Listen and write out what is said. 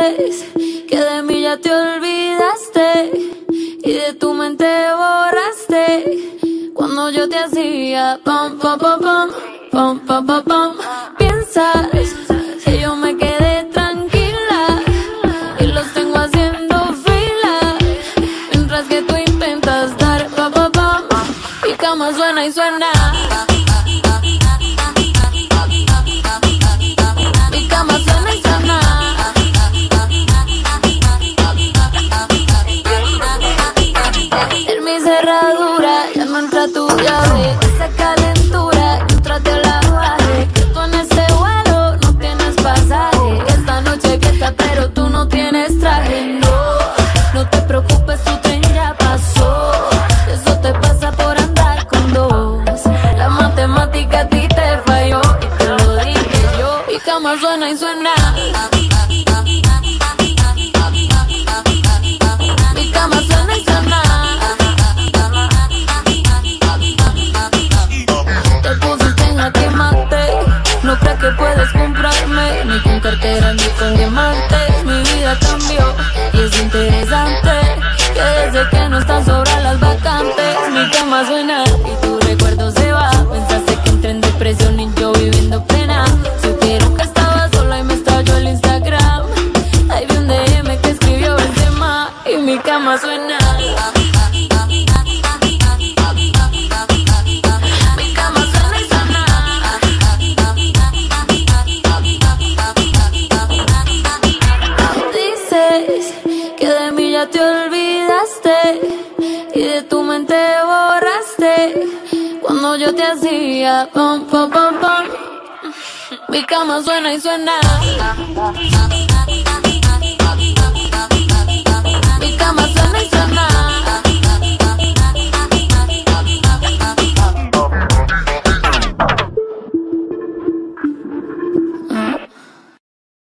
Que de mí ya te olvidaste y de tu mente borraste. Cuando yo te hacía pam pam pam pam pam pam pam pam piensas que yo me quedé tranquila y los tengo haciendo fila mientras que tú intentas dar pam pam pam mi cama suena y suena ya no entra tu llave. Esa calentura, entrate a la base. Que en ese vuelo no tienes pasaje. Esta noche fiesta, pero tú no tienes traje. No, no te preocupes, tu tren ya pasó. Eso te pasa por andar con dos. La matemática a ti te falló. Y te lo dije yo. Mi cama suena y suena. No están sobran las vacantes. Mi cama suena y tu recuerdo se va. Pensaste que entré en depresión y yo viviendo pena Supieron que estaba sola y me estalló el Instagram. Ahí vi un DM que escribió Benzema Y mi cama suena que de mí ya te olvidaste y de tu mente borraste cuando yo te hacía pam pam pam pam. Mi cama suena y suena.